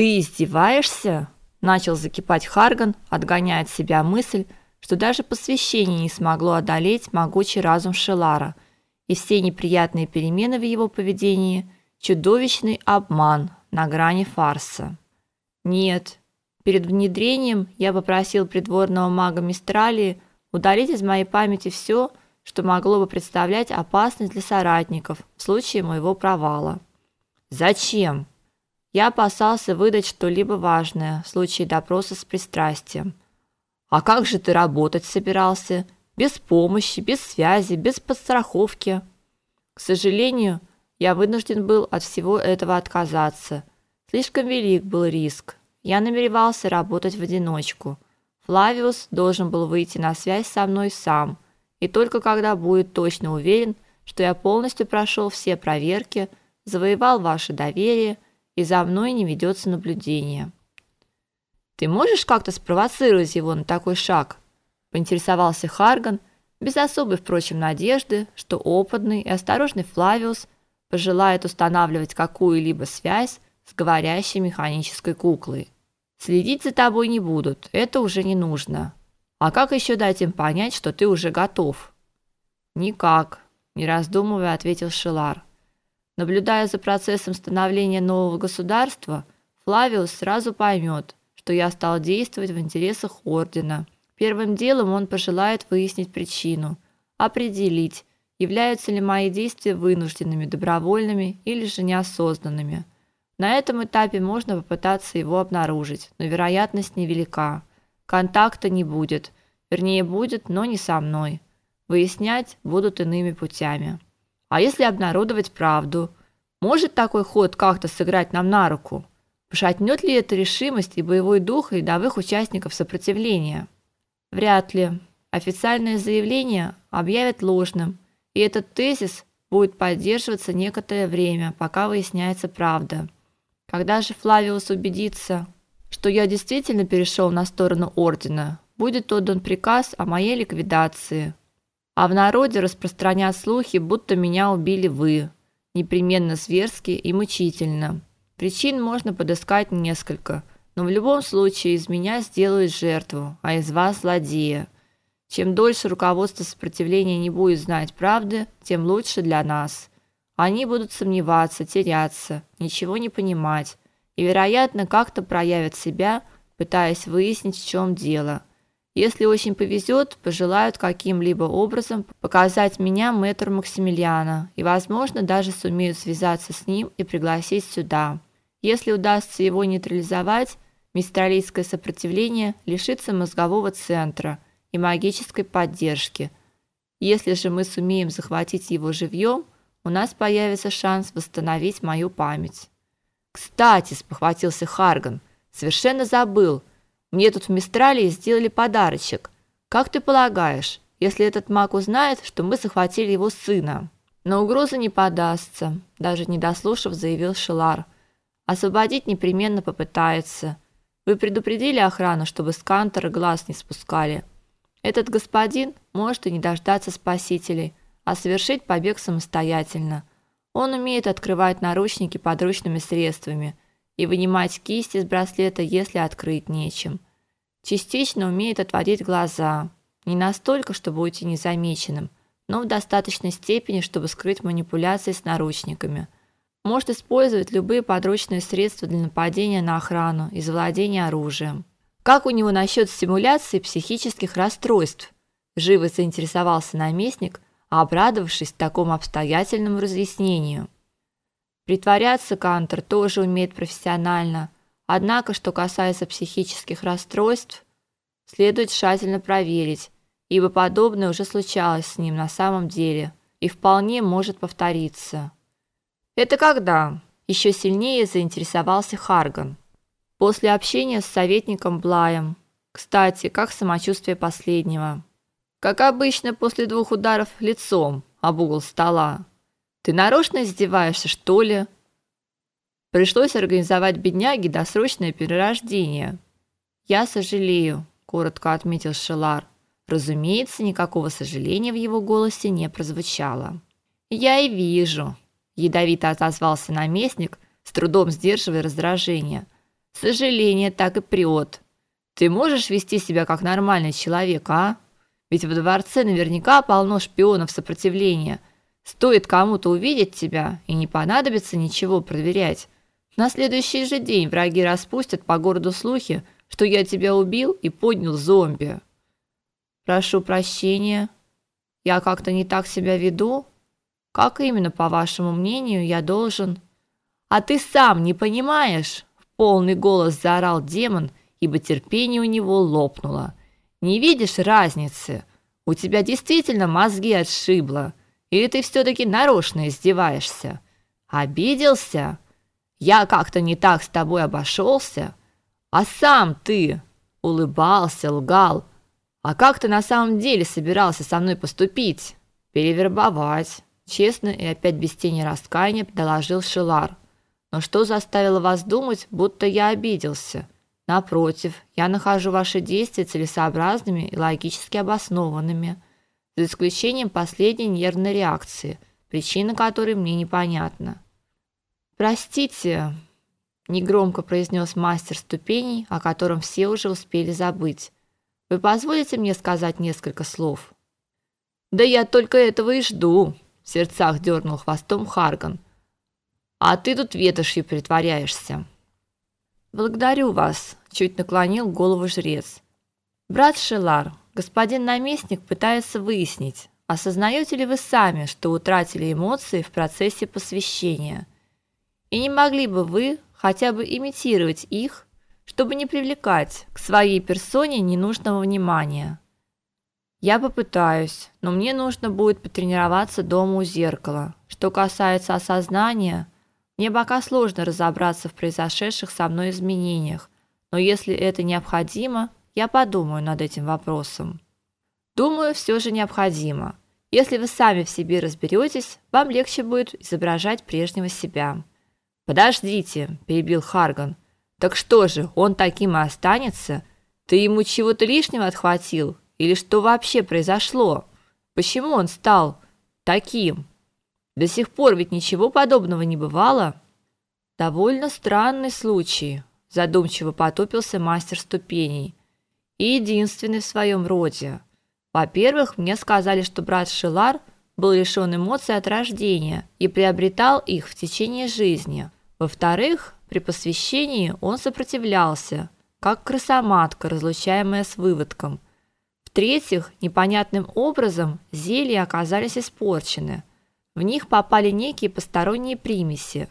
Ты издеваешься? Начал закипать Харган, отгоняя от себя мысль, что даже посвящение не смогло одолеть могучий разум Шелара, и все неприятные перемены в его поведении чудовищный обман на грани фарса. Нет. Перед внедрением я попросил придворного мага Мистралии удалить из моей памяти все, что могло бы представлять опасность для соратников в случае моего провала. Зачем? Я опасался выдать что-либо важное в случае допроса с пристрастием. А как же ты работать собирался? Без помощи, без связи, без подстраховки. К сожалению, я вынужден был от всего этого отказаться. Слишком велик был риск. Я намеревался работать в одиночку. Флавиус должен был выйти на связь со мной сам, и только когда будет точно уверен, что я полностью прошел все проверки, завоевал ваше доверие и за мной не ведется наблюдение. Ты можешь как-то спровоцировать его на такой шаг? поинтересовался Харган, без особой, впрочем, надежды, что опытный и осторожный Флавиус пожелает устанавливать какую-либо связь с говорящей механической куклой. Следить за тобой не будут, это уже не нужно. А как еще дать им понять, что ты уже готов? Никак, не раздумывая, ответил Шилар. Наблюдая за процессом становления нового государства, Флавиус сразу поймет, что я стал действовать в интересах ордена. Первым делом он пожелает выяснить причину, определить, являются ли мои действия вынужденными, добровольными или же неосознанными. На этом этапе можно попытаться его обнаружить, но вероятность невелика. Контакта не будет. Вернее, будет, но не со мной. Выяснять будут иными путями. А если обнародовать правду? Может такой ход как-то сыграть нам на руку? Пошатнет ли это решимость и боевой дух рядовых участников сопротивления? Вряд ли. Официальное заявление объявят ложным, и этот тезис будет поддерживаться некоторое время, пока выясняется правда. Когда же Флавиус убедится, что я действительно перешел на сторону ордена, будет отдан приказ о моей ликвидации. А в народе распространят слухи, будто меня убили вы, непременно зверски и мучительно. Причин можно подыскать несколько, но в любом случае из меня сделают жертву, а из вас злодея. Чем дольше руководство сопротивления не будет знать правды, тем лучше для нас. Они будут сомневаться, теряться, ничего не понимать и, вероятно, как-то проявят себя, пытаясь выяснить, в чем дело. Если очень повезет, пожелают каким-либо образом показать меня мэтру Максимилиана и, возможно, даже сумеют связаться с ним и пригласить сюда. Если удастся его нейтрализовать, мистралийское сопротивление лишится мозгового центра и магической поддержки. Если же мы сумеем захватить его живьем, у нас появится шанс восстановить мою память. Кстати, спохватился Харган, совершенно забыл. Мне тут в Мистралии сделали подарочек. Как ты полагаешь, если этот маг узнает, что мы захватили его сына? Но угроза не подастся, даже не дослушав, заявил Шилар. Освободить непременно попытается. Вы предупредили охрану, чтобы с Кантора глаз не спускали. Этот господин может и не дождаться спасителей а совершить побег самостоятельно. Он умеет открывать наручники подручными средствами и вынимать кисть из браслета, если открыть нечем. Частично умеет отводить глаза, не настолько, чтобы уйти незамеченным, но в достаточной степени, чтобы скрыть манипуляции с наручниками. Может использовать любые подручные средства для нападения на охрану и завладения оружием. Как у него насчет стимуляции психических расстройств? Живо заинтересовался наместник, обрадовавшись такому обстоятельному разъяснению. Притворяться Кантер тоже умеет профессионально, однако, что касается психических расстройств, следует тщательно проверить, ибо подобное уже случалось с ним на самом деле и вполне может повториться. Это когда? Еще сильнее заинтересовался Харган. После общения с советником Блаем. Кстати, как самочувствие последнего? Как обычно после двух ударов лицом об угол стола. Ты нарочно издеваешься, что ли? Пришлось организовать бедняге досрочное перерождение. Я сожалею, коротко отметил Шелар. Разумеется, никакого сожаления в его голосе не прозвучало. Я и вижу, ядовито отозвался наместник, с трудом сдерживая раздражение. Сожаление так и прет. Ты можешь вести себя как нормальный человек, а? Ведь в дворце наверняка полно шпионов сопротивления. Стоит кому-то увидеть тебя, и не понадобится ничего проверять. На следующий же день враги распустят по городу слухи, что я тебя убил и поднял зомби. Прошу прощения. Я как-то не так себя веду? Как именно, по вашему мнению, я должен? А ты сам не понимаешь? В полный голос заорал демон, ибо терпение у него лопнуло. Не видишь разницы? У тебя действительно мозги отшибло. Или ты все таки нарочно издеваешься? Обиделся? Я как-то не так с тобой обошелся, а сам ты улыбался, лгал. А как ты на самом деле собирался со мной поступить? Перевербовать. Честно и опять без тени раскаяния доложил Шилар. Но что заставило вас думать, будто я обиделся? Напротив, я нахожу ваши действия целесообразными и логически обоснованными, за исключением последней нервной реакции, причина которой мне непонятна. Простите, негромко произнес мастер ступеней, о котором все уже успели забыть. Вы позволите мне сказать несколько слов? Да я только этого и жду, в сердцах дернул хвостом Харган. А ты тут ветошью притворяешься. Благодарю вас, чуть наклонил голову жрец. Брат Шелар, господин наместник пытается выяснить, осознаете ли вы сами, что утратили эмоции в процессе посвящения? И не могли бы вы хотя бы имитировать их, чтобы не привлекать к своей персоне ненужного внимания? Я попытаюсь, но мне нужно будет потренироваться дома у зеркала. Что касается осознания, мне пока сложно разобраться в произошедших со мной изменениях, но если это необходимо, я подумаю над этим вопросом. Думаю, все же необходимо. Если вы сами в себе разберетесь, вам легче будет изображать прежнего себя. Подождите, перебил Харган. Так что же, он таким и останется? Ты ему чего-то лишнего отхватил или что вообще произошло? Почему он стал таким? До сих пор ведь ничего подобного не бывало. Довольно странный случай, задумчиво потупился мастер ступеней. И единственный в своем роде. Во-первых, мне сказали, что брат Шилар был лишён эмоций от рождения и приобретал их в течение жизни. Во-вторых, при посвящении он сопротивлялся, как крысоматка, разлучаемая с выводком. В-третьих, непонятным образом зелья оказались испорчены – в них попали некие посторонние примеси.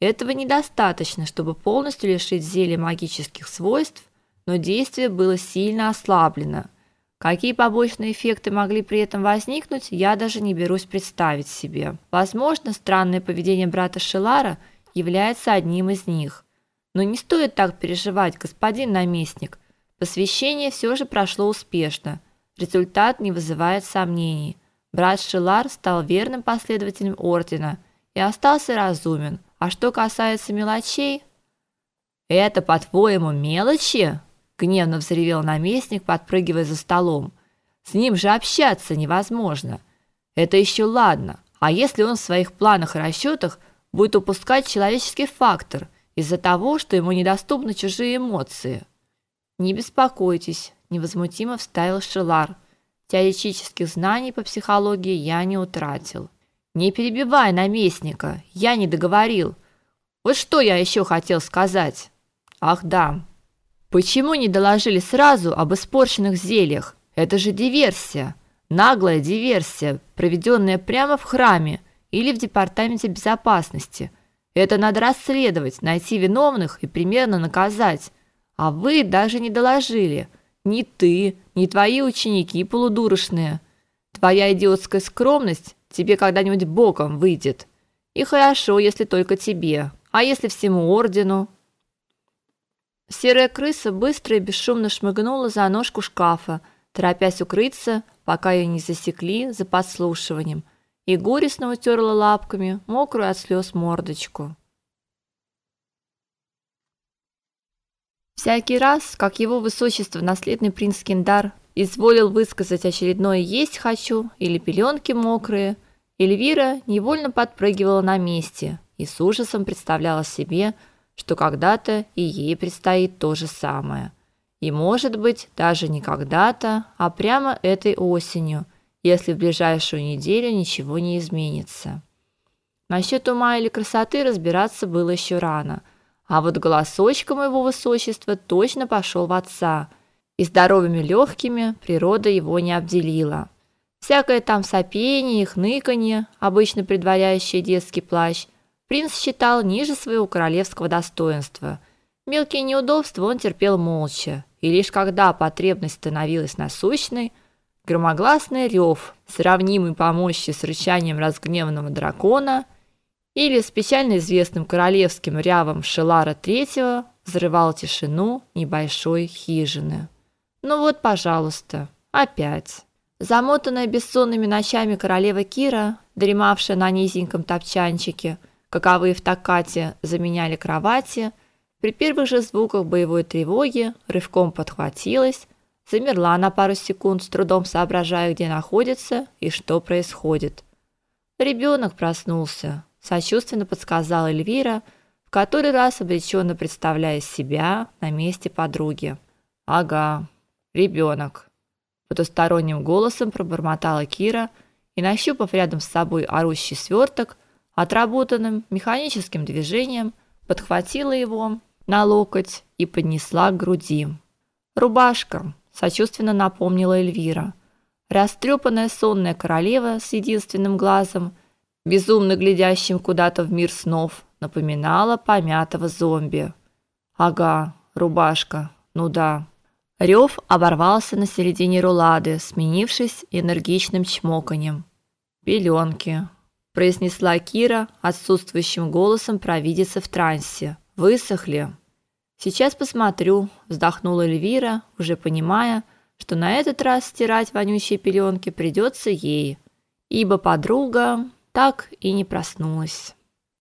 Этого недостаточно, чтобы полностью лишить зелья магических свойств, но действие было сильно ослаблено. Какие побочные эффекты могли при этом возникнуть, я даже не берусь представить себе. Возможно, странное поведение брата Шелара является одним из них. Но не стоит так переживать, господин наместник. Посвящение все же прошло успешно. Результат не вызывает сомнений. Брат Шилар стал верным последователем ордена и остался разумен. А что касается мелочей, это, по-твоему, мелочи? Гневно взревел наместник, подпрыгивая за столом. С ним же общаться невозможно. Это еще ладно. А если он в своих планах и расчетах будет упускать человеческий фактор из-за того, что ему недоступны чужие эмоции? Не беспокойтесь, невозмутимо вставил Шилар. Теоретических знаний по психологии я не утратил. Не перебивай наместника, я не договорил. Вот что я еще хотел сказать. Ах, да. Почему не доложили сразу об испорченных зельях? Это же диверсия, наглая диверсия, проведенная прямо в храме или в департаменте безопасности. Это надо расследовать, найти виновных и примерно наказать. А вы даже не доложили. Ни ты, ни твои ученики полудурочные. Твоя идиотская скромность тебе когда-нибудь боком выйдет. И хорошо, если только тебе. А если всему ордену? Серая крыса быстро и бесшумно шмыгнула за ножку шкафа, торопясь укрыться, пока ее не засекли за подслушиванием, и горестно утерла лапками мокрую от слез мордочку. Всякий раз, как его высочество наследный принц Киндар изволил высказать очередное есть хочу или пеленки мокрые, Эльвира невольно подпрыгивала на месте и с ужасом представляла себе, что когда-то и ей предстоит то же самое. И, может быть, даже не когда-то, а прямо этой осенью, если в ближайшую неделю ничего не изменится. Насчет ума или красоты разбираться было еще рано, а вот голосочком его высочества точно пошел в отца, и здоровыми легкими природа его не обделила. Всякое там сопение и хныканье, обычно предваряющее детский плач, принц считал ниже своего королевского достоинства. Мелкие неудобства он терпел молча, и лишь когда потребность становилась насущной, громогласный рев, сравнимый по мощи с рычанием разгневанного дракона, или с печально известным королевским рявом Шелара III, взрывал тишину небольшой хижины. Ну вот, пожалуйста, опять. Замотанная бессонными ночами королева Кира, дремавшая на низеньком топчанчике, каковые в Такате заменяли кровати, при первых же звуках боевой тревоги рывком подхватилась, замерла на пару секунд, с трудом соображая, где находится и что происходит. Ребенок проснулся, сочувственно подсказала Эльвира, в который раз обреченно представляя себя на месте подруги. Ага, ребенок потусторонним голосом пробормотала Кира и, нащупав рядом с собой орущий сверток, отработанным механическим движением подхватила его на локоть и поднесла к груди. Рубашка, сочувственно напомнила Эльвира. Растрепанная сонная королева с единственным глазом, безумно глядящим куда-то в мир снов, напоминала помятого зомби. Ага, рубашка. Ну да, Рев оборвался на середине рулады, сменившись энергичным чмоканьем. «Пеленки», – произнесла Кира отсутствующим голосом провидица в трансе. «Высохли». «Сейчас посмотрю», – вздохнула Эльвира, уже понимая, что на этот раз стирать вонючие пеленки придется ей, ибо подруга так и не проснулась.